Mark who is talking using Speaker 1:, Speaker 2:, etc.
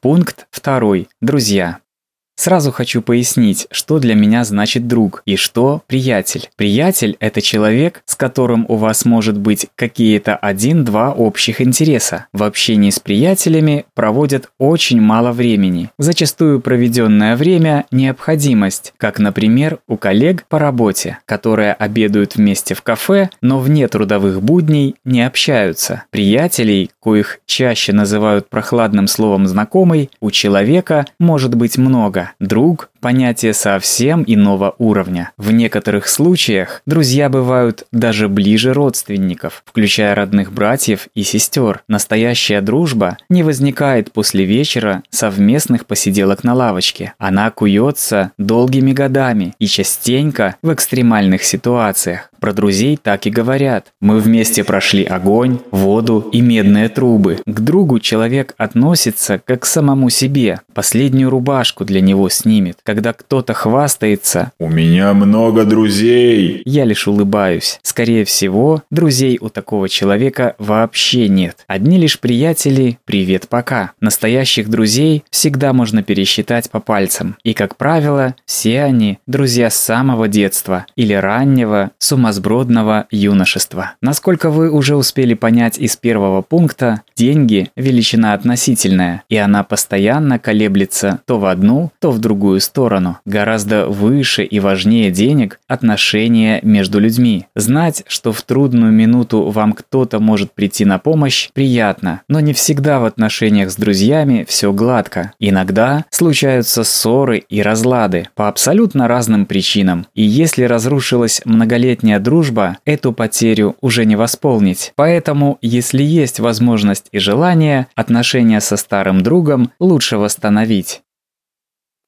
Speaker 1: Пункт второй. Друзья. Сразу хочу пояснить, что для меня значит друг и что приятель. Приятель – это человек, с которым у вас может быть какие-то один-два общих интереса. В общении с приятелями проводят очень мало времени. Зачастую проведенное время – необходимость, как, например, у коллег по работе, которые обедают вместе в кафе, но вне трудовых будней не общаются. Приятелей, коих чаще называют прохладным словом «знакомый», у человека может быть много. Друг – понятие совсем иного уровня. В некоторых случаях друзья бывают даже ближе родственников, включая родных братьев и сестер. Настоящая дружба не возникает после вечера совместных посиделок на лавочке. Она куется долгими годами и частенько в экстремальных ситуациях. Про друзей так и говорят. Мы вместе прошли огонь, воду и медные трубы. К другу человек относится как к самому себе. Последнюю рубашку для него снимет. Когда кто-то хвастается
Speaker 2: «У меня много друзей»,
Speaker 1: я лишь улыбаюсь. Скорее всего, друзей у такого человека вообще нет. Одни лишь приятели «Привет, пока». Настоящих друзей всегда можно пересчитать по пальцам. И, как правило, все они – друзья с самого детства или раннего, сумасбродного юношества. Насколько вы уже успели понять из первого пункта, деньги – величина относительная, и она постоянно колеблется то в одну, то в другую сторону. Гораздо выше и важнее денег – отношения между людьми. Знать, что в трудную минуту вам кто-то может прийти на помощь, приятно, но не всегда в отношениях с друзьями все гладко. Иногда случаются ссоры и разлады по абсолютно разным причинам. И если разрушилась многолетняя дружба, эту потерю уже не восполнить. Поэтому, если есть возможность и желание, отношения со старым другом лучше восстановить.